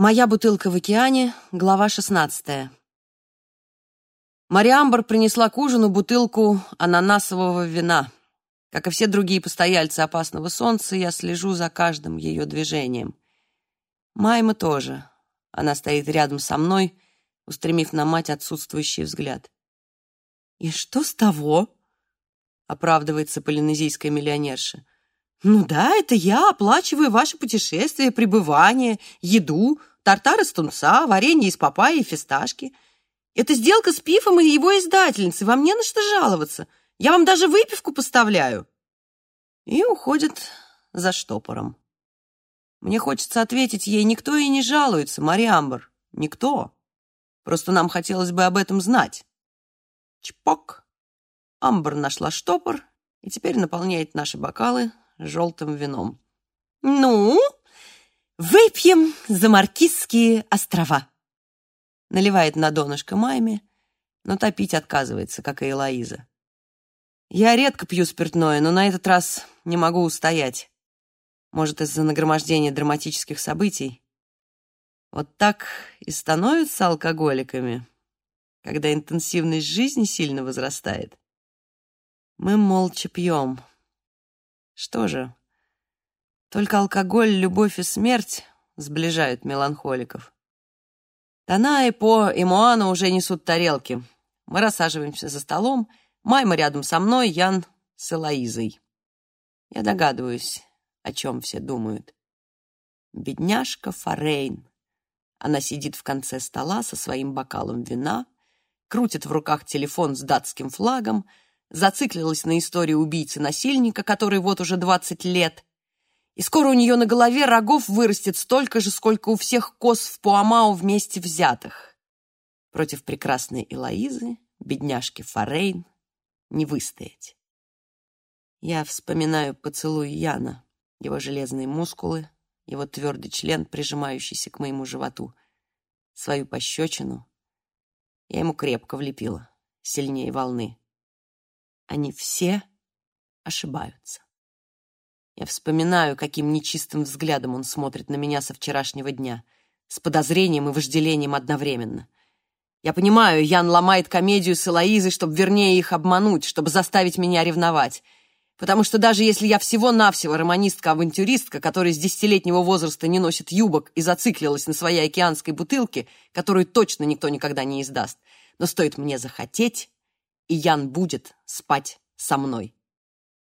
Моя бутылка в океане, глава 16. Мариамбр принесла к ужину бутылку ананасового вина. Как и все другие постояльцы опасного солнца, я слежу за каждым ее движением. Майма тоже. Она стоит рядом со мной, устремив на мать отсутствующий взгляд. «И что с того?» — оправдывается полинезийская миллионерша. «Ну да, это я оплачиваю ваше путешествие, пребывание, еду, тартар из тунца, варенье из папайи и фисташки. Это сделка с Пифом и его издательницей, вам не на что жаловаться. Я вам даже выпивку поставляю». И уходит за штопором. Мне хочется ответить ей, никто и не жалуется, Мария Амбер, никто. Просто нам хотелось бы об этом знать. Чпок. Амбер нашла штопор и теперь наполняет наши бокалы желтым вином. «Ну, выпьем за Маркизские острова!» Наливает на донышко Майме, но топить отказывается, как и Элоиза. Я редко пью спиртное, но на этот раз не могу устоять. Может, из-за нагромождения драматических событий. Вот так и становятся алкоголиками, когда интенсивность жизни сильно возрастает. Мы молча пьем. Что же, только алкоголь, любовь и смерть сближают меланхоликов. Тана и По и Моана уже несут тарелки. Мы рассаживаемся за столом. Майма рядом со мной, Ян с Элоизой. Я догадываюсь, о чем все думают. Бедняжка Форейн. Она сидит в конце стола со своим бокалом вина, крутит в руках телефон с датским флагом, зациклилась на истории убийцы-насильника, который вот уже 20 лет, и скоро у нее на голове рогов вырастет столько же, сколько у всех коз в Пуамау вместе взятых. Против прекрасной Элоизы, бедняжки Форейн, не выстоять. Я вспоминаю поцелуй Яна, его железные мускулы, его твердый член, прижимающийся к моему животу, свою пощечину. Я ему крепко влепила, сильнее волны. Они все ошибаются. Я вспоминаю, каким нечистым взглядом он смотрит на меня со вчерашнего дня, с подозрением и вожделением одновременно. Я понимаю, Ян ломает комедию с Элоизой, чтобы вернее их обмануть, чтобы заставить меня ревновать. Потому что даже если я всего-навсего романистка-авантюристка, которая с десятилетнего возраста не носит юбок и зациклилась на своей океанской бутылке, которую точно никто никогда не издаст, но стоит мне захотеть, и Ян будет спать со мной.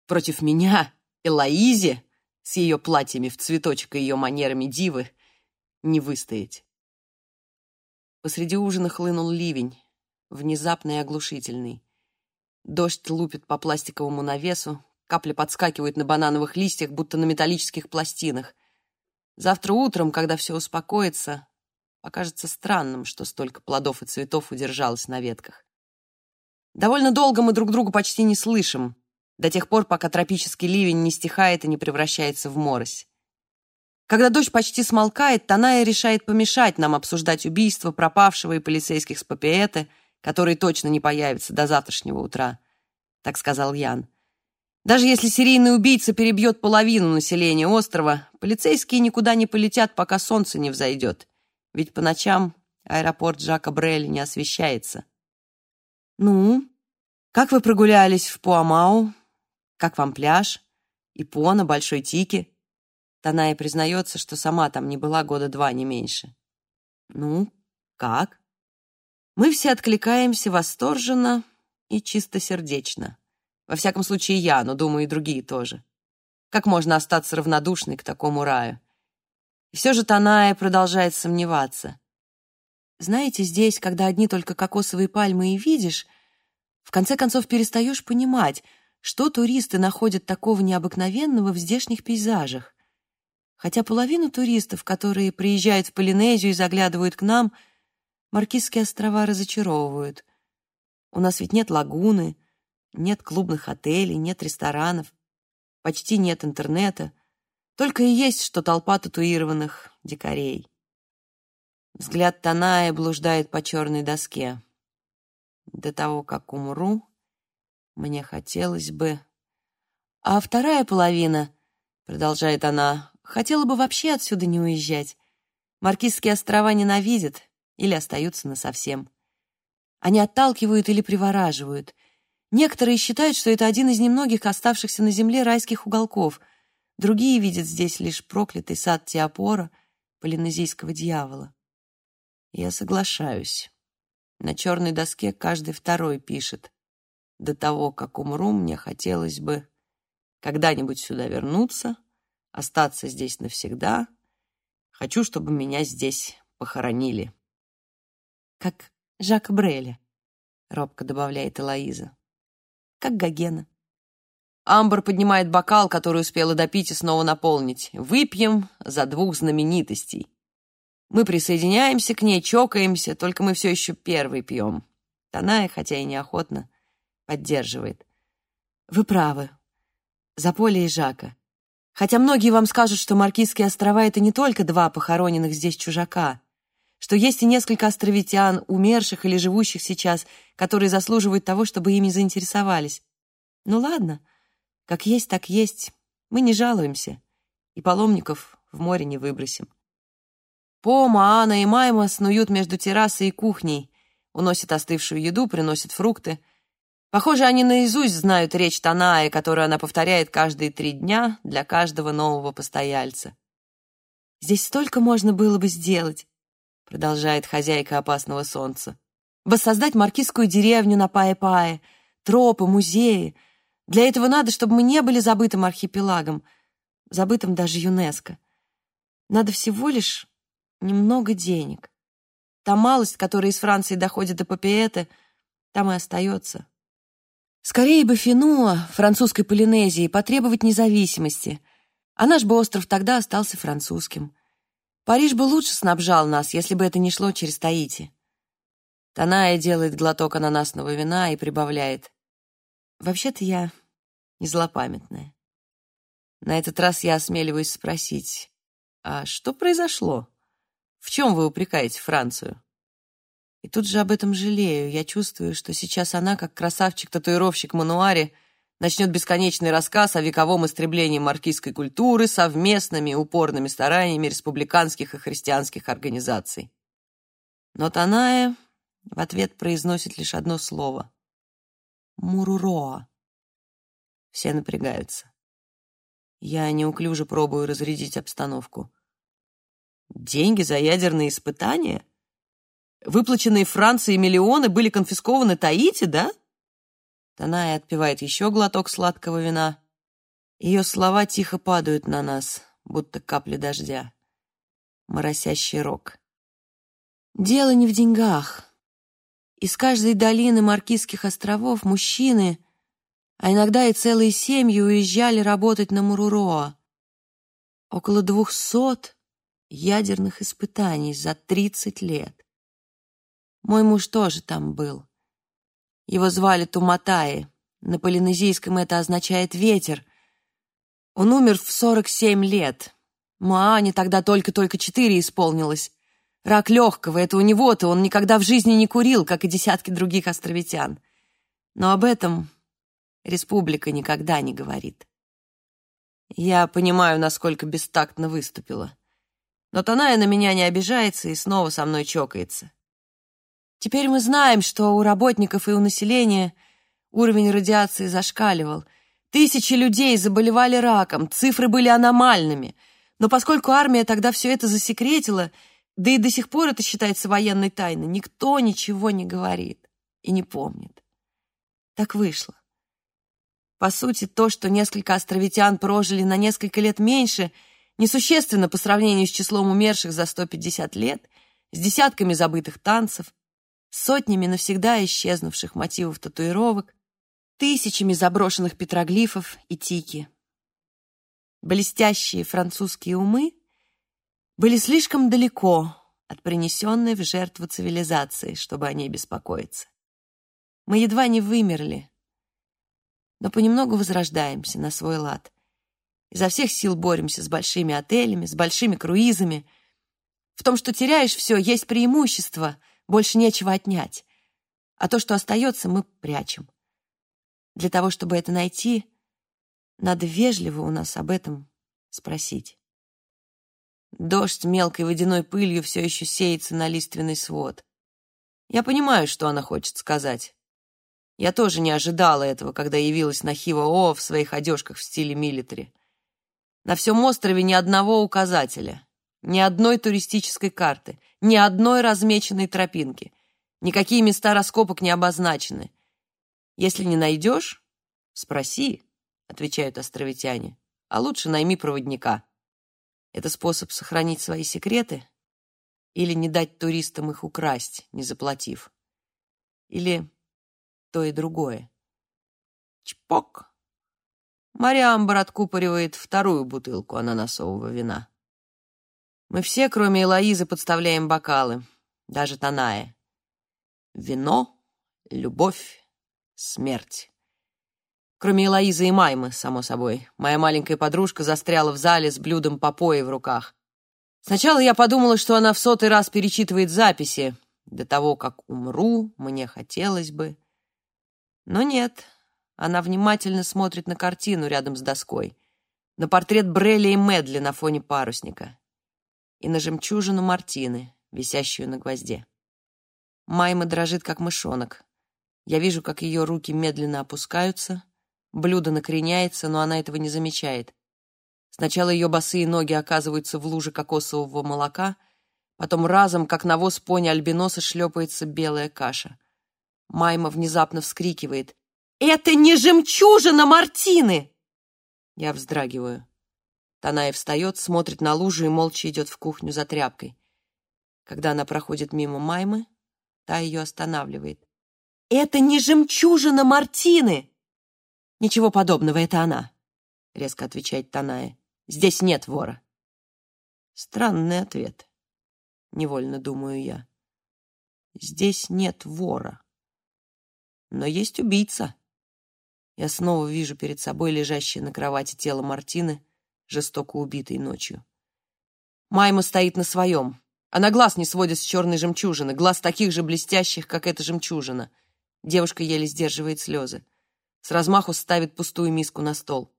Против меня, Элоизе, с ее платьями в цветочек и ее манерами дивы, не выстоять. Посреди ужина хлынул ливень, внезапный и оглушительный. Дождь лупит по пластиковому навесу, капли подскакивают на банановых листьях, будто на металлических пластинах. Завтра утром, когда все успокоится, покажется странным, что столько плодов и цветов удержалось на ветках. Довольно долго мы друг друга почти не слышим, до тех пор, пока тропический ливень не стихает и не превращается в морось. Когда дождь почти смолкает, Таная решает помешать нам обсуждать убийство пропавшего и полицейских с Папиэте, которые точно не появятся до завтрашнего утра, так сказал Ян. Даже если серийный убийца перебьет половину населения острова, полицейские никуда не полетят, пока солнце не взойдет. Ведь по ночам аэропорт Жака Брелли не освещается. «Ну, как вы прогулялись в Пуамау? Как вам пляж? Ипона, Большой Тики?» Таная признается, что сама там не была года два, не меньше. «Ну, как?» Мы все откликаемся восторженно и чистосердечно. Во всяком случае, я, но, думаю, и другие тоже. Как можно остаться равнодушной к такому раю? И все же Таная продолжает сомневаться. Знаете, здесь, когда одни только кокосовые пальмы и видишь, в конце концов перестаешь понимать, что туристы находят такого необыкновенного в здешних пейзажах. Хотя половину туристов, которые приезжают в Полинезию и заглядывают к нам, Маркизские острова разочаровывают. У нас ведь нет лагуны, нет клубных отелей, нет ресторанов, почти нет интернета, только и есть, что толпа татуированных дикарей. Взгляд Таная блуждает по черной доске. До того, как умру, мне хотелось бы... А вторая половина, продолжает она, хотела бы вообще отсюда не уезжать. Маркизские острова ненавидят или остаются насовсем. Они отталкивают или привораживают. Некоторые считают, что это один из немногих оставшихся на земле райских уголков. Другие видят здесь лишь проклятый сад Теопора, полинезийского дьявола. Я соглашаюсь. На черной доске каждый второй пишет. До того, как умру, мне хотелось бы когда-нибудь сюда вернуться, остаться здесь навсегда. Хочу, чтобы меня здесь похоронили. Как Жак Бреля, робко добавляет Элоиза. Как Гогена. Амбр поднимает бокал, который успела допить и снова наполнить. Выпьем за двух знаменитостей. Мы присоединяемся к ней, чокаемся, только мы все еще первый пьем. Таная, хотя и неохотно, поддерживает. Вы правы. За Поле и Жака. Хотя многие вам скажут, что Маркизские острова — это не только два похороненных здесь чужака, что есть и несколько островитян, умерших или живущих сейчас, которые заслуживают того, чтобы ими заинтересовались. Ну ладно, как есть, так есть. Мы не жалуемся, и паломников в море не выбросим. Пома, Анна и Майма снуют между террасой и кухней, уносят остывшую еду, приносят фрукты. Похоже, они наизусть знают речь Танаи, которую она повторяет каждые три дня для каждого нового постояльца. «Здесь столько можно было бы сделать», — продолжает хозяйка опасного солнца. «Воссоздать маркизскую деревню на Пае-Пае, тропы, музеи. Для этого надо, чтобы мы не были забытым архипелагом, забытым даже ЮНЕСКО. Надо всего лишь немного денег. Та малость, которая из Франции доходит до Папиэта, там и остается. Скорее бы Финуа, французской Полинезии, потребовать независимости, а наш бы остров тогда остался французским. Париж бы лучше снабжал нас, если бы это не шло через Таити. Таная делает глоток ананасного вина и прибавляет. Вообще-то я не злопамятная. На этот раз я осмеливаюсь спросить, а что произошло? В чем вы упрекаете Францию? И тут же об этом жалею. Я чувствую, что сейчас она, как красавчик-татуировщик Мануари, начнет бесконечный рассказ о вековом истреблении маркизской культуры совместными упорными стараниями республиканских и христианских организаций. Но Таная в ответ произносит лишь одно слово — «Муруроа». Все напрягаются. Я неуклюже пробую разрядить обстановку. Деньги за ядерные испытания? Выплаченные Франции миллионы были конфискованы Таити, да? Таная отпивает еще глоток сладкого вина. Ее слова тихо падают на нас, будто капли дождя. Моросящий рок. Дело не в деньгах. Из каждой долины Маркизских островов мужчины, а иногда и целые семьи уезжали работать на Муруроа. Около двухсот ядерных испытаний за 30 лет. Мой муж тоже там был. Его звали Туматаи. На полинезийском это означает «ветер». Он умер в 47 лет. Маане тогда только-только четыре исполнилось. Рак легкого, это у него-то, он никогда в жизни не курил, как и десятки других островитян. Но об этом республика никогда не говорит. Я понимаю, насколько бестактно выступила. Но Таная на меня не обижается и снова со мной чокается. Теперь мы знаем, что у работников и у населения уровень радиации зашкаливал. Тысячи людей заболевали раком, цифры были аномальными. Но поскольку армия тогда все это засекретила, да и до сих пор это считается военной тайной, никто ничего не говорит и не помнит. Так вышло. По сути, то, что несколько островитян прожили на несколько лет меньше — несущественно по сравнению с числом умерших за 150 лет, с десятками забытых танцев, сотнями навсегда исчезнувших мотивов татуировок, тысячами заброшенных петроглифов и тики. Блестящие французские умы были слишком далеко от принесенной в жертву цивилизации, чтобы о ней беспокоиться. Мы едва не вымерли, но понемногу возрождаемся на свой лад. Изо всех сил боремся с большими отелями, с большими круизами. В том, что теряешь все, есть преимущество, больше нечего отнять. А то, что остается, мы прячем. Для того, чтобы это найти, надо вежливо у нас об этом спросить. Дождь мелкой водяной пылью все еще сеется на лиственный свод. Я понимаю, что она хочет сказать. Я тоже не ожидала этого, когда явилась на Хива-О в своих одежках в стиле милитари. На всем острове ни одного указателя, ни одной туристической карты, ни одной размеченной тропинки. Никакие места раскопок не обозначены. Если не найдешь, спроси, отвечают островитяне, а лучше найми проводника. Это способ сохранить свои секреты или не дать туристам их украсть, не заплатив. Или то и другое. Чпок! Мариамбар откупоривает вторую бутылку ананасового вина. Мы все, кроме Элоизы, подставляем бокалы, даже Таная. Вино, любовь, смерть. Кроме Элоизы и Маймы, само собой. Моя маленькая подружка застряла в зале с блюдом попои в руках. Сначала я подумала, что она в сотый раз перечитывает записи. До того, как умру, мне хотелось бы. Но нет, она внимательно смотрит на картину рядом с доской, на портрет Брелли и Медли на фоне парусника и на жемчужину Мартины, висящую на гвозде. Майма дрожит, как мышонок. Я вижу, как ее руки медленно опускаются, блюдо накреняется, но она этого не замечает. Сначала ее босые ноги оказываются в луже кокосового молока, потом разом, как навоз пони альбиноса, шлепается белая каша. Майма внезапно вскрикивает. «Это не жемчужина Мартины!» Я вздрагиваю. Таная встает, смотрит на лужу и молча идет в кухню за тряпкой. Когда она проходит мимо Маймы, та ее останавливает. «Это не жемчужина Мартины!» «Ничего подобного, это она», — резко отвечает Таная. «Здесь нет вора». Странный ответ, невольно думаю я. Здесь нет вора. Но есть убийца. Я снова вижу перед собой лежащее на кровати тело Мартины, жестоко убитой ночью. Майма стоит на своем. Она глаз не сводит с черной жемчужины, глаз таких же блестящих, как эта жемчужина. Девушка еле сдерживает слезы. С размаху ставит пустую миску на стол.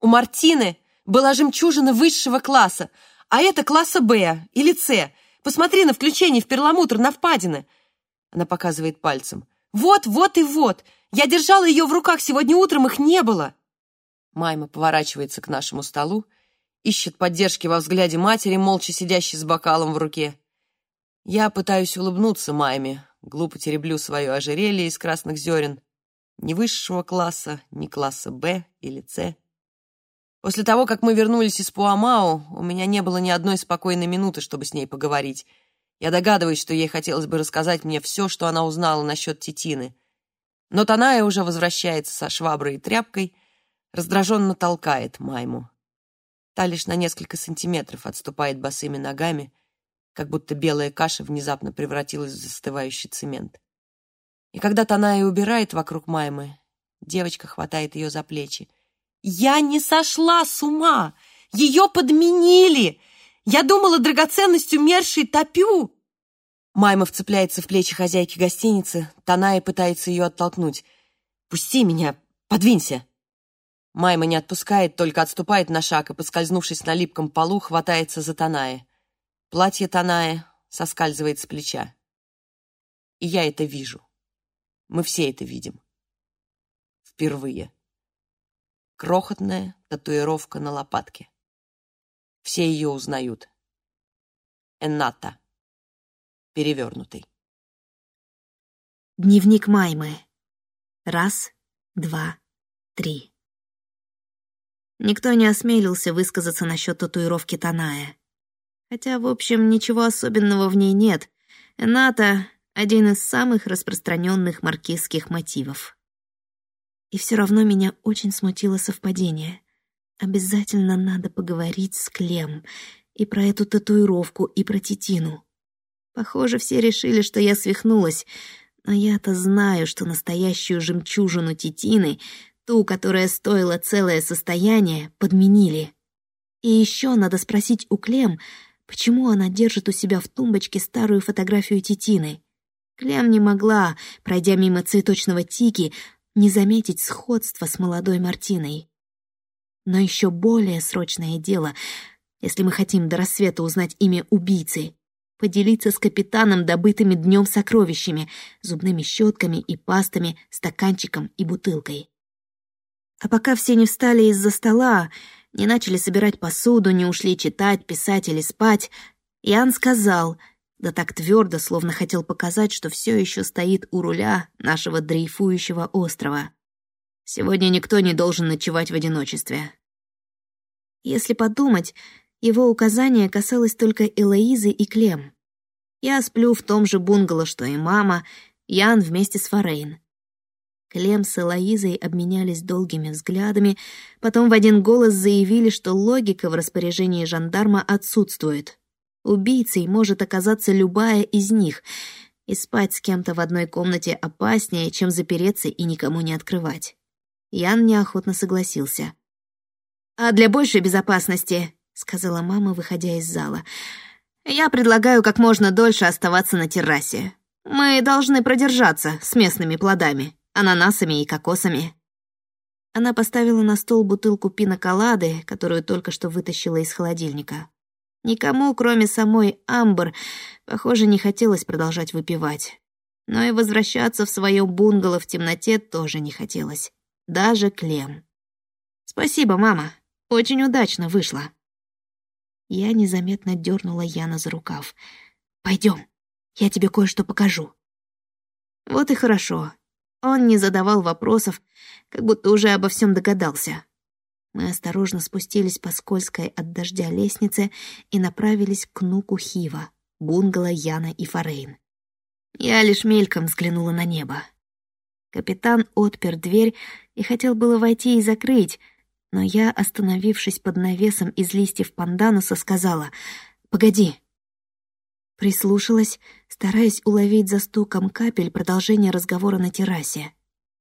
«У Мартины была жемчужина высшего класса, а это класса Б или С. Посмотри на включение в перламутр на впадины!» Она показывает пальцем. «Вот, вот и вот! Я держала ее в руках, сегодня утром их не было!» Майма поворачивается к нашему столу, ищет поддержки во взгляде матери, молча сидящей с бокалом в руке. Я пытаюсь улыбнуться Майме, глупо тереблю свое ожерелье из красных зерен. Ни высшего класса, ни класса Б или С. После того, как мы вернулись из Пуамау, у меня не было ни одной спокойной минуты, чтобы с ней поговорить. Я догадываюсь, что ей хотелось бы рассказать мне все, что она узнала насчет Титины. Но Таная уже возвращается со шваброй и тряпкой, раздраженно толкает Майму. Та лишь на несколько сантиметров отступает босыми ногами, как будто белая каша внезапно превратилась в застывающий цемент. И когда Таная убирает вокруг Маймы, девочка хватает ее за плечи. «Я не сошла с ума! Ее подменили! Я думала, драгоценность умершей топю!» Майма вцепляется в плечи хозяйки гостиницы, Таная пытается ее оттолкнуть. «Пусти меня! Подвинься!» Майма не отпускает, только отступает на шаг и, подскользнувшись на липком полу, хватается за Таная. Платье Таная соскальзывает с плеча. И я это вижу. Мы все это видим. Впервые. Крохотная татуировка на лопатке. Все ее узнают. Энната. Перевернутый. Дневник Маймы. Раз, два, три. Никто не осмелился высказаться насчет татуировки Таная. Хотя, в общем, ничего особенного в ней нет. Эната — один из самых распространенных маркизских мотивов. И все равно меня очень смутило совпадение. Обязательно надо поговорить с Клем и про эту татуировку, и про Титину. Похоже, все решили, что я свихнулась, но я-то знаю, что настоящую жемчужину Титины, ту, которая стоила целое состояние, подменили. И еще надо спросить у Клем, почему она держит у себя в тумбочке старую фотографию Титины. Клем не могла, пройдя мимо цветочного тики, не заметить сходства с молодой Мартиной. Но еще более срочное дело — Если мы хотим до рассвета узнать имя убийцы, поделиться с капитаном добытыми днем сокровищами, зубными щетками и пастами, стаканчиком и бутылкой. А пока все не встали из-за стола, не начали собирать посуду, не ушли читать, писать или спать, Ян сказал, да так твердо, словно хотел показать, что все еще стоит у руля нашего дрейфующего острова. Сегодня никто не должен ночевать в одиночестве. Если подумать, его указание касалось только Элоизы и Клем. Я сплю в том же бунгало, что и мама, Ян вместе с Форейн. Клем с Элоизой обменялись долгими взглядами, потом в один голос заявили, что логика в распоряжении жандарма отсутствует. Убийцей может оказаться любая из них, и спать с кем-то в одной комнате опаснее, чем запереться и никому не открывать. Ян неохотно согласился. «А для большей безопасности», — сказала мама, выходя из зала, «я предлагаю как можно дольше оставаться на террасе. Мы должны продержаться с местными плодами, ананасами и кокосами». Она поставила на стол бутылку пиноколады, которую только что вытащила из холодильника. Никому, кроме самой Амбер, похоже, не хотелось продолжать выпивать. Но и возвращаться в свое бунгало в темноте тоже не хотелось. Даже Клем. «Спасибо, мама. Очень удачно вышло». Я незаметно дернула Яна за рукав. «Пойдем, я тебе кое-что покажу». Вот и хорошо. Он не задавал вопросов, как будто уже обо всем догадался. Мы осторожно спустились по скользкой от дождя лестнице и направились к нуку Хива, бунгало Яна и Форейн. Я лишь мельком взглянула на небо. Капитан отпер дверь и хотел было войти и закрыть, но я, остановившись под навесом из листьев пандануса, сказала «Погоди». Прислушалась, стараясь уловить за стуком капель продолжение разговора на террасе.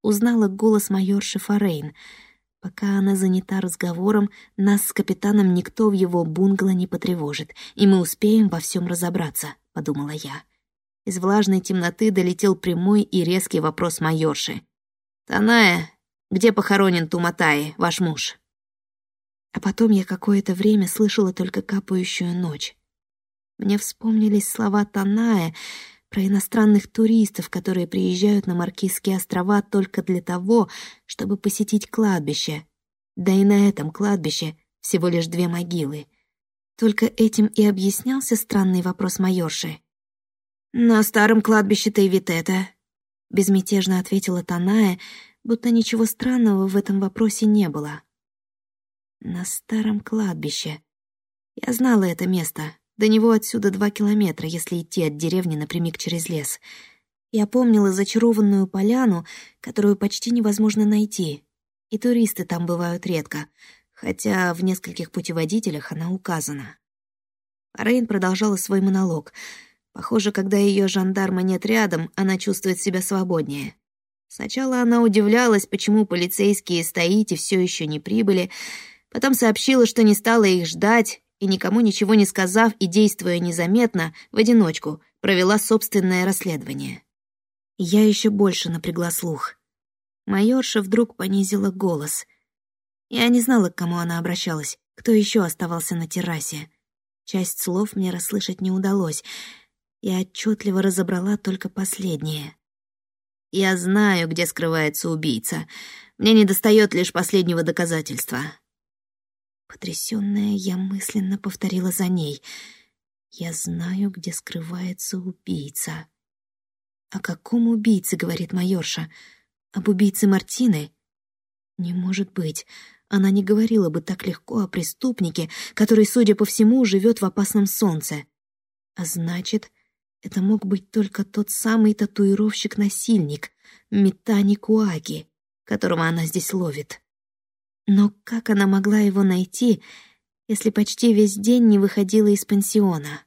Узнала голос майорши Форейн — Пока она занята разговором, нас с капитаном никто в его бунгало не потревожит, и мы успеем во всем разобраться, — подумала я. Из влажной темноты долетел прямой и резкий вопрос майорши. «Таная, где похоронен Туматаи, ваш муж?» А потом я какое-то время слышала только капающую ночь. Мне вспомнились слова Таная, про иностранных туристов, которые приезжают на Маркизские острова только для того, чтобы посетить кладбище. Да и на этом кладбище всего лишь две могилы. Только этим и объяснялся странный вопрос майорши. «На старом кладбище Тейвитета», — безмятежно ответила Таная, будто ничего странного в этом вопросе не было. «На старом кладбище. Я знала это место, до него отсюда два километра, если идти от деревни напрямик через лес. Я помнила зачарованную поляну, которую почти невозможно найти. И туристы там бывают редко, хотя в нескольких путеводителях она указана. Рейн продолжала свой монолог. Похоже, когда ее жандарма нет рядом, она чувствует себя свободнее. Сначала она удивлялась, почему полицейские стоите все еще не прибыли, потом сообщила, что не стала их ждать, и, никому ничего не сказав и действуя незаметно, в одиночку, провела собственное расследование. Я еще больше напрягла слух. Майорша вдруг понизила голос. Я не знала, к кому она обращалась, кто еще оставался на террасе. Часть слов мне расслышать не удалось. Я отчетливо разобрала только последнее. «Я знаю, где скрывается убийца. Мне недостает лишь последнего доказательства. Потрясённая, я мысленно повторила за ней. «Я знаю, где скрывается убийца». «О каком убийце?» — говорит майорша. «Об убийце Мартины?» «Не может быть. Она не говорила бы так легко о преступнике, который, судя по всему, живет в опасном солнце. А значит, это мог быть только тот самый татуировщик-насильник, Митани Куаги, которого она здесь ловит». Но как она могла его найти, если почти весь день не выходила из пансиона?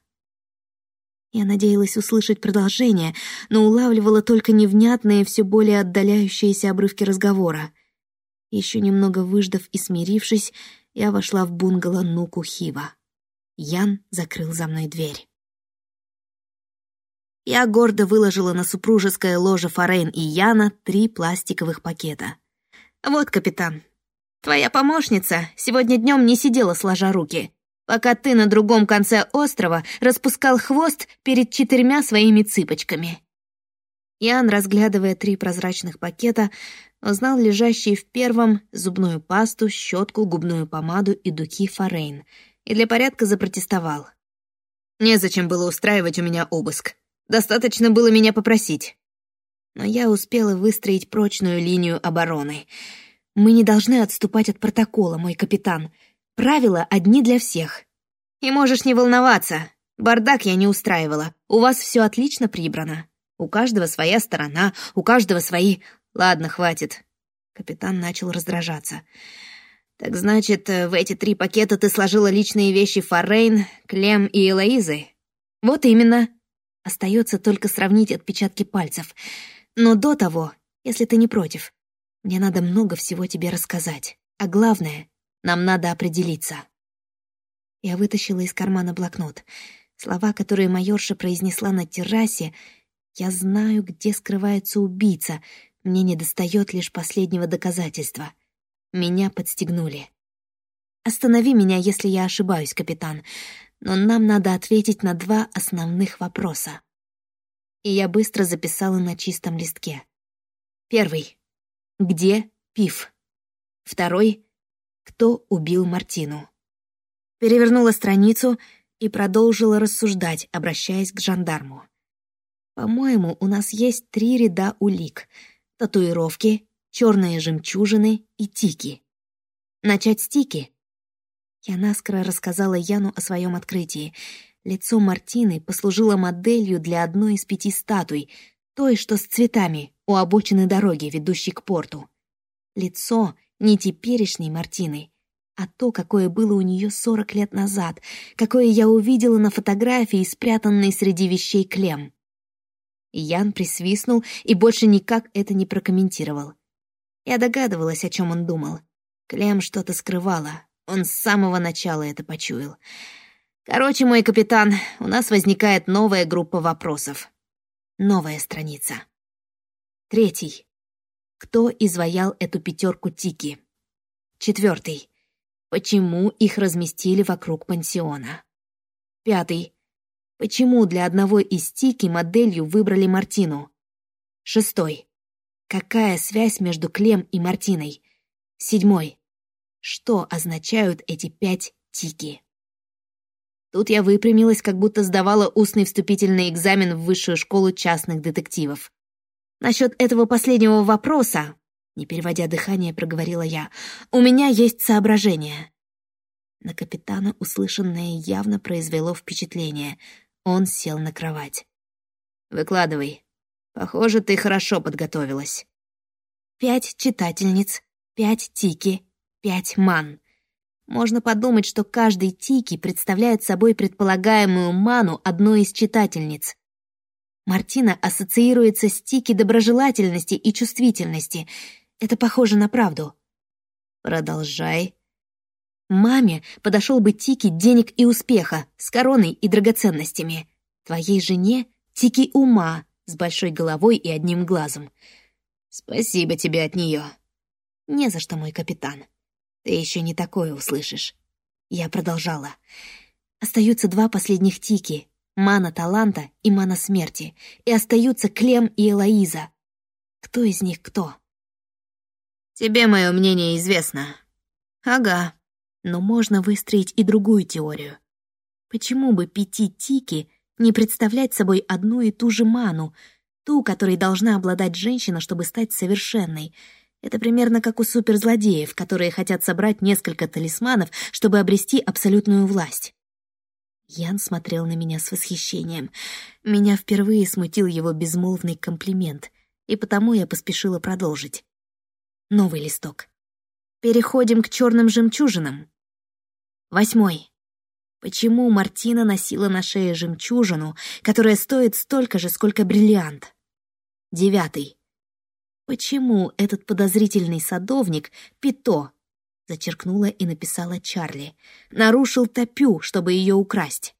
Я надеялась услышать продолжение, но улавливала только невнятные, все более отдаляющиеся обрывки разговора. Еще немного выждав и смирившись, я вошла в бунгало Нуку Хива. Ян закрыл за мной дверь. Я гордо выложила на супружеское ложе Форейн и Яна три пластиковых пакета. «Вот, капитан, Твоя помощница сегодня днем не сидела сложа руки. пока ты на другом конце острова распускал хвост перед четырьмя своими цыпочками». Ян, разглядывая три прозрачных пакета, узнал лежащие в первом зубную пасту, щетку, губную помаду и духи Форейн, и для порядка запротестовал. «Незачем было устраивать у меня обыск. Достаточно было меня попросить». Но я успела выстроить прочную линию обороны. «Мы не должны отступать от протокола, мой капитан. Правила одни для всех. И можешь не волноваться. Бардак я не устраивала. У вас все отлично прибрано. У каждого своя сторона, у каждого свои... Ладно, хватит. Капитан начал раздражаться. Так значит, э, в эти три пакета ты сложила личные вещи Форейн, Клем и Элоизы? Вот именно. Остается только сравнить отпечатки пальцев. Но до того, если ты не против, мне надо много всего тебе рассказать. А главное, нам надо определиться. Я вытащила из кармана блокнот. Слова, которые майорша произнесла на террасе, я знаю, где скрывается убийца. Мне недостает лишь последнего доказательства. Меня подстегнули. Останови меня, если я ошибаюсь, капитан. Но нам надо ответить на два основных вопроса. И я быстро записала на чистом листке. Первый. Где Пив? Второй. Кто убил Мартину? Перевернула страницу и продолжила рассуждать, обращаясь к жандарму. По-моему, у нас есть три ряда улик. Татуировки, черные жемчужины и тики. Начать с тики? Я наскоро рассказала Яну о своем открытии. Лицо Мартины послужило моделью для одной из пяти статуй, той, что с цветами, у обочины дороги, ведущей к порту. Лицо не теперешней Мартины, а то, какое было у нее сорок лет назад, какое я увидела на фотографии, спрятанной среди вещей Клем. Ян присвистнул и больше никак это не прокомментировал. Я догадывалась, о чем он думал. Клем что-то скрывала. Он с самого начала это почуял. Короче, мой капитан, у нас возникает новая группа вопросов. Новая страница. Третий. Кто изваял эту пятерку Тики? Четвертый. Почему их разместили вокруг пансиона? Пятый. Почему для одного из Тики моделью выбрали Мартину? Шестой. Какая связь между Клем и Мартиной? Седьмой. Что означают эти пять Тики? Тут я выпрямилась, как будто сдавала устный вступительный экзамен в высшую школу частных детективов. Насчет этого последнего вопроса, не переводя дыхание, проговорила я, у меня есть соображение. На капитана услышанное явно произвело впечатление — он сел на кровать. «Выкладывай. Похоже, ты хорошо подготовилась». «Пять читательниц, пять тики, пять ман», можно подумать, что каждый тики представляет собой предполагаемую ману одной из читательниц. Мартина ассоциируется с тики доброжелательности и чувствительности. Это похоже на правду. Продолжай. Маме подошел бы тики денег и успеха, с короной и драгоценностями. Твоей жене — тики ума, с большой головой и одним глазом. Спасибо тебе от нее. Не за что, мой капитан. Ты еще не такое услышишь. Я продолжала. Остаются два последних тики — мана таланта и мана смерти, и остаются Клем и Элоиза. Кто из них кто? Тебе мое мнение известно. Ага, но можно выстроить и другую теорию. Почему бы пяти тики не представлять собой одну и ту же ману, ту, которой должна обладать женщина, чтобы стать совершенной? Это примерно как у суперзлодеев, которые хотят собрать несколько талисманов, чтобы обрести абсолютную власть. Ян смотрел на меня с восхищением. Меня впервые смутил его безмолвный комплимент, и потому я поспешила продолжить. Новый листок. Переходим к черным жемчужинам. Восьмой. Почему Мартина носила на шее жемчужину, которая стоит столько же, сколько бриллиант? Девятый. Почему этот подозрительный садовник Пито, зачеркнула и написала Чарли, нарушил топю, чтобы ее украсть?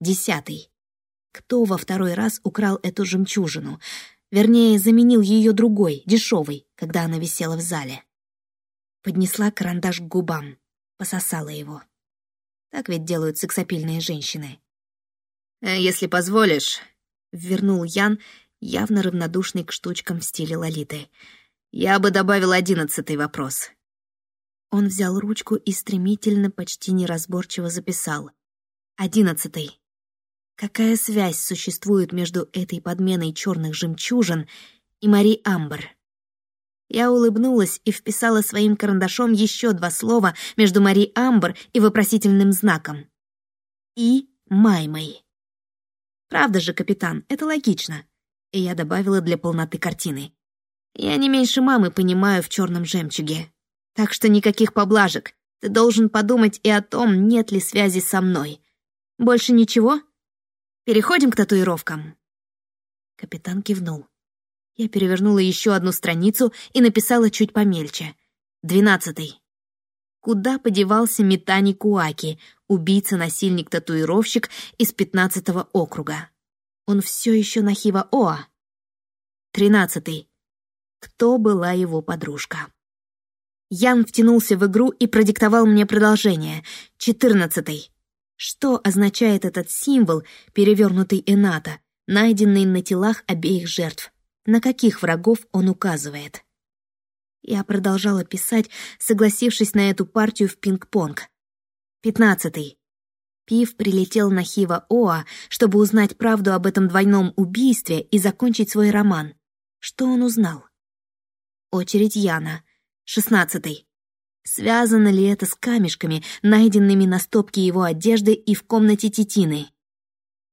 Десятый. Кто во второй раз украл эту жемчужину? Вернее, заменил ее другой, дешевой, когда она висела в зале. Поднесла карандаш к губам, пососала его. Так ведь делают сексапильные женщины. «Э, «Если позволишь», — вернул Ян, явно равнодушный к штучкам в стиле Лолиты. «Я бы добавил одиннадцатый вопрос». Он взял ручку и стремительно, почти неразборчиво записал. «Одиннадцатый. Какая связь существует между этой подменой черных жемчужин и Мари Амбер?» Я улыбнулась и вписала своим карандашом еще два слова между Мари Амбер и вопросительным знаком. И Маймой. Правда же, капитан, это логично. И я добавила для полноты картины. Я не меньше мамы понимаю в черном жемчуге. Так что никаких поблажек. Ты должен подумать и о том, нет ли связи со мной. Больше ничего? Переходим к татуировкам. Капитан кивнул. Я перевернула еще одну страницу и написала чуть помельче. Двенадцатый. Куда подевался Митани Куаки, убийца-насильник-татуировщик из пятнадцатого округа? Он все еще на Хива-Оа. Тринадцатый. Кто была его подружка? Ян втянулся в игру и продиктовал мне продолжение. Четырнадцатый. Что означает этот символ, перевернутый Эната, найденный на телах обеих жертв? на каких врагов он указывает. Я продолжала писать, согласившись на эту партию в пинг-понг. Пятнадцатый. Пив прилетел на Хива Оа, чтобы узнать правду об этом двойном убийстве и закончить свой роман. Что он узнал? Очередь Яна. Шестнадцатый. Связано ли это с камешками, найденными на стопке его одежды и в комнате Титины?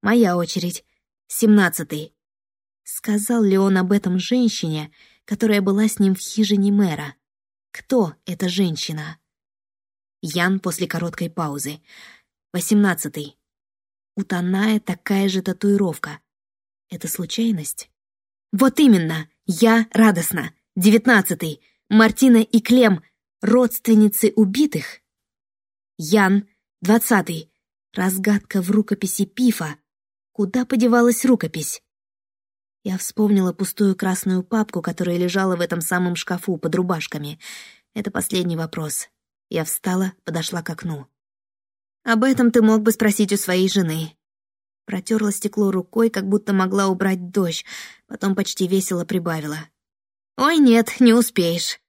Моя очередь. Семнадцатый. Сказал ли он об этом женщине, которая была с ним в хижине мэра? Кто эта женщина? Ян после короткой паузы. Восемнадцатый. У Таная такая же татуировка. Это случайность? Вот именно, я радостна. Девятнадцатый. Мартина и Клем, родственницы убитых. Ян, двадцатый. Разгадка в рукописи Пифа. Куда подевалась рукопись? Я вспомнила пустую красную папку, которая лежала в этом самом шкафу под рубашками. Это последний вопрос. Я встала, подошла к окну. «Об этом ты мог бы спросить у своей жены». Протерла стекло рукой, как будто могла убрать дождь, потом почти весело прибавила. «Ой, нет, не успеешь».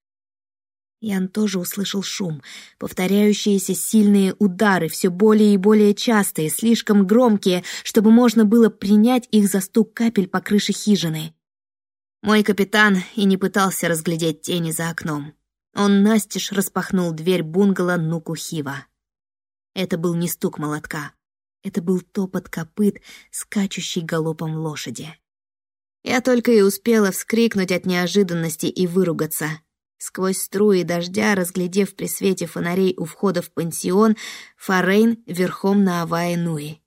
Ян тоже услышал шум, повторяющиеся сильные удары, все более и более частые, слишком громкие, чтобы можно было принять их за стук капель по крыше хижины. Мой капитан и не пытался разглядеть тени за окном. Он настежь распахнул дверь бунгало Нукухива. Это был не стук молотка. Это был топот копыт, скачущий галопом лошади. Я только и успела вскрикнуть от неожиданности и выругаться — Сквозь струи дождя, разглядев при свете фонарей у входа в пансион, Форейн верхом на Авае Нуи,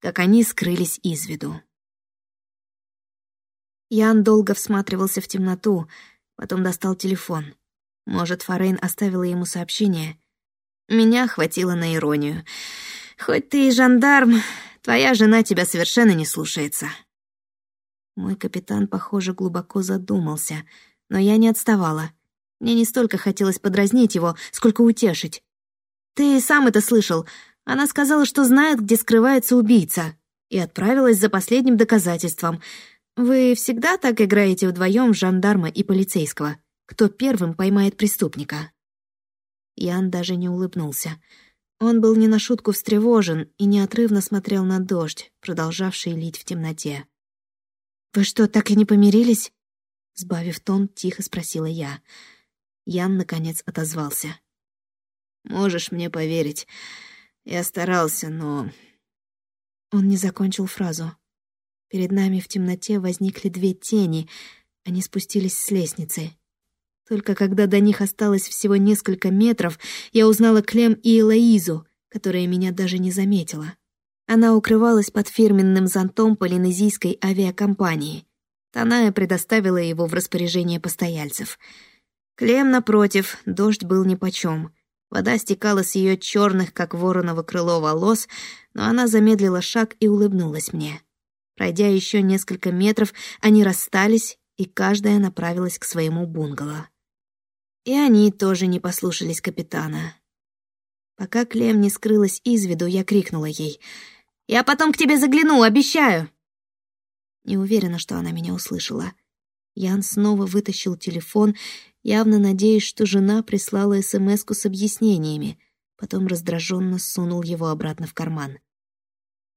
как они скрылись из виду. Ян долго всматривался в темноту, потом достал телефон. Может, Форейн оставила ему сообщение. Меня хватило на иронию. «Хоть ты и жандарм, твоя жена тебя совершенно не слушается». Мой капитан, похоже, глубоко задумался, но я не отставала — мне не столько хотелось подразнить его, сколько утешить. «Ты сам это слышал. Она сказала, что знает, где скрывается убийца, и отправилась за последним доказательством. Вы всегда так играете вдвоем жандарма и полицейского? Кто первым поймает преступника?» Ян даже не улыбнулся. Он был не на шутку встревожен и неотрывно смотрел на дождь, продолжавший лить в темноте. «Вы что, так и не помирились?» Сбавив тон, тихо спросила я. Ян, наконец, отозвался. «Можешь мне поверить. Я старался, но...» Он не закончил фразу. Перед нами в темноте возникли две тени. Они спустились с лестницы. Только когда до них осталось всего несколько метров, я узнала Клем и Элоизу, которая меня даже не заметила. Она укрывалась под фирменным зонтом полинезийской авиакомпании. Таная предоставила его в распоряжение постояльцев — Клем, напротив, дождь был нипочем. Вода стекала с ее черных, как вороново крыло, волос, но она замедлила шаг и улыбнулась мне. Пройдя еще несколько метров, они расстались, и каждая направилась к своему бунгало. И они тоже не послушались капитана. Пока Клем не скрылась из виду, я крикнула ей. «Я потом к тебе загляну, обещаю!» Не уверена, что она меня услышала. Ян снова вытащил телефон, явно надеясь, что жена прислала смс с объяснениями, потом раздраженно сунул его обратно в карман.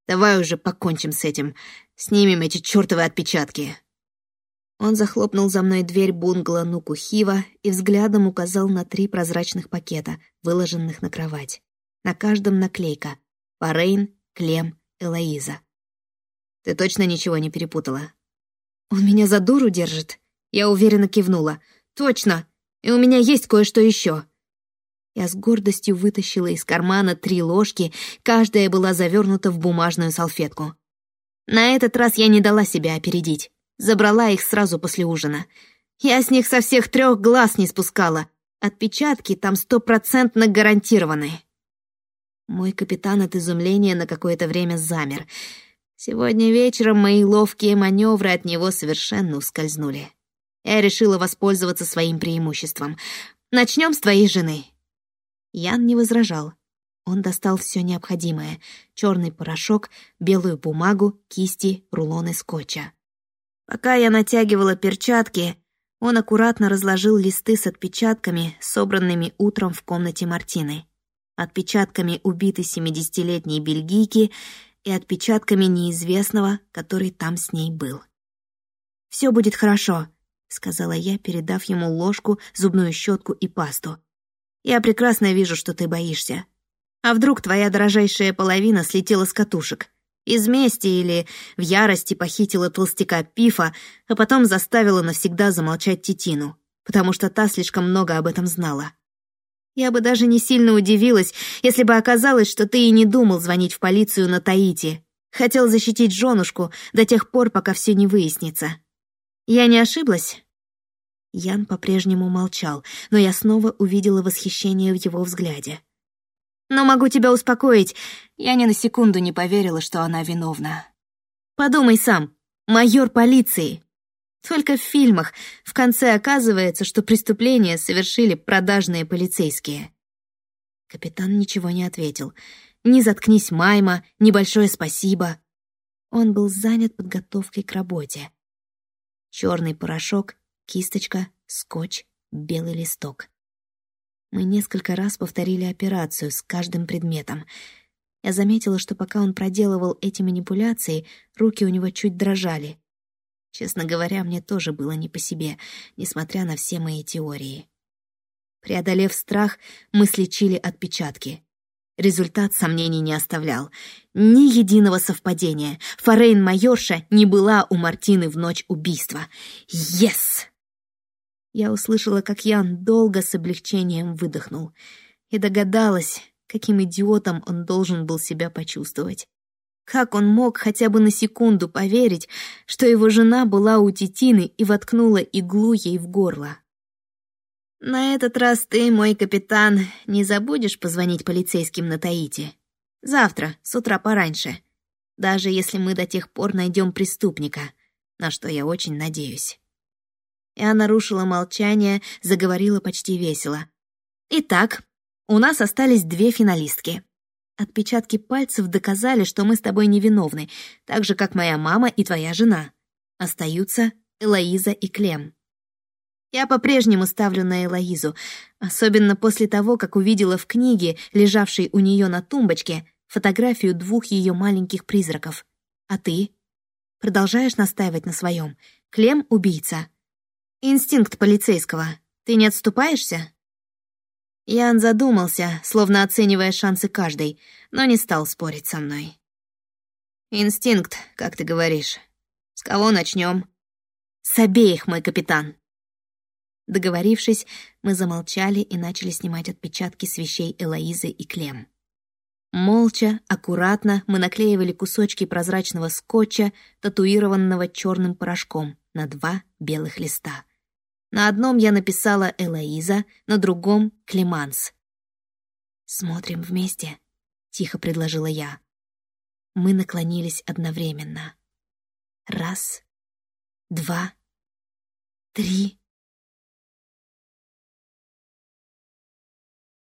«Давай уже покончим с этим. Снимем эти чертовы отпечатки!» Он захлопнул за мной дверь бунгало Нукухива и взглядом указал на три прозрачных пакета, выложенных на кровать. На каждом наклейка «Парейн», «Клем», «Элоиза». «Ты точно ничего не перепутала?» «Он меня за дуру держит?» Я уверенно кивнула. «Точно! И у меня есть кое-что еще. Я с гордостью вытащила из кармана три ложки, каждая была завернута в бумажную салфетку. На этот раз я не дала себя опередить. Забрала их сразу после ужина. Я с них со всех трех глаз не спускала. Отпечатки там стопроцентно гарантированы. Мой капитан от изумления на какое-то время замер. Сегодня вечером мои ловкие маневры от него совершенно ускользнули. Я решила воспользоваться своим преимуществом. Начнем с твоей жены. Ян не возражал. Он достал все необходимое — черный порошок, белую бумагу, кисти, рулоны скотча. Пока я натягивала перчатки, он аккуратно разложил листы с отпечатками, собранными утром в комнате Мартины. Отпечатками убитой семидесятилетней бельгийки и отпечатками неизвестного, который там с ней был. «Все будет хорошо», — сказала я, передав ему ложку, зубную щетку и пасту. «Я прекрасно вижу, что ты боишься. А вдруг твоя дорожайшая половина слетела с катушек? Из мести или в ярости похитила толстяка Пифа, а потом заставила навсегда замолчать Титину, потому что та слишком много об этом знала. Я бы даже не сильно удивилась, если бы оказалось, что ты и не думал звонить в полицию на Таити. Хотел защитить женушку до тех пор, пока все не выяснится. Я не ошиблась?» Ян по-прежнему молчал, но я снова увидела восхищение в его взгляде. Но могу тебя успокоить, я ни на секунду не поверила, что она виновна. Подумай сам, майор полиции. Только в фильмах в конце оказывается, что преступление совершили продажные полицейские. Капитан ничего не ответил. Ни заткнись, Майма, ни большое спасибо. Он был занят подготовкой к работе. Черный порошок, кисточка, скотч, белый листок. Мы несколько раз повторили операцию с каждым предметом. Я заметила, что пока он проделывал эти манипуляции, руки у него чуть дрожали. Честно говоря, мне тоже было не по себе, несмотря на все мои теории. Преодолев страх, мы слечили отпечатки. Результат сомнений не оставлял. Ни единого совпадения. Форейн-майорша не была у Мартины в ночь убийства. «Ес!» Я услышала, как Ян долго с облегчением выдохнул. И догадалась, каким идиотом он должен был себя почувствовать. Как он мог хотя бы на секунду поверить, что его жена была у Титины и воткнула иглу ей в горло? «На этот раз ты, мой капитан, не забудешь позвонить полицейским на Таити. Завтра, с утра пораньше. Даже если мы до тех пор найдем преступника, на что я очень надеюсь». Я нарушила молчание, заговорила почти весело. «Итак, у нас остались две финалистки. Отпечатки пальцев доказали, что мы с тобой невиновны, так же, как моя мама и твоя жена. Остаются Элоиза и Клем. Я по-прежнему ставлю на Элоизу, особенно после того, как увидела в книге, лежавшей у нее на тумбочке, фотографию двух ее маленьких призраков. А ты? Продолжаешь настаивать на своем? Клем — убийца, Инстинкт полицейского. Ты не отступаешься?» Ян задумался, словно оценивая шансы каждой, но не стал спорить со мной. «Инстинкт, как ты говоришь. С кого начнем?» «С обеих, мой капитан!» Договорившись, мы замолчали и начали снимать отпечатки с вещей Элоизы и Клем. Молча, аккуратно мы наклеивали кусочки прозрачного скотча, татуированного черным порошком, на два белых листа. На одном я написала Элоиза, на другом — Клеманс. «Смотрим вместе», — тихо предложила я. Мы наклонились одновременно. Раз, два, три.